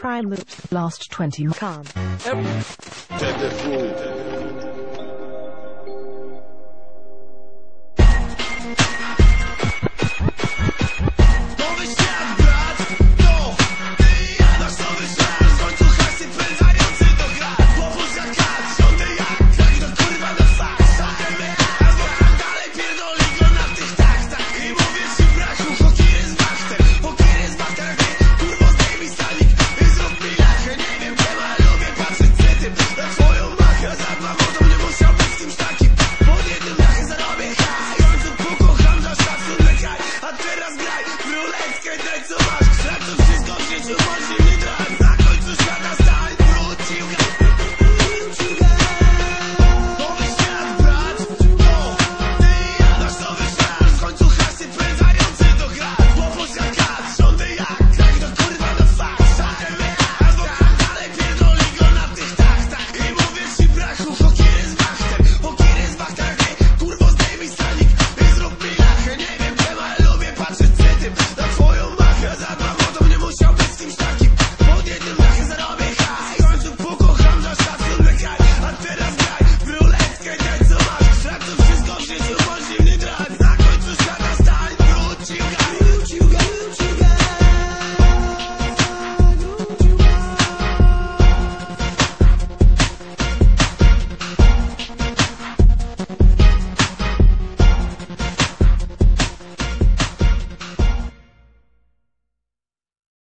prime loops last 20 km. Yep.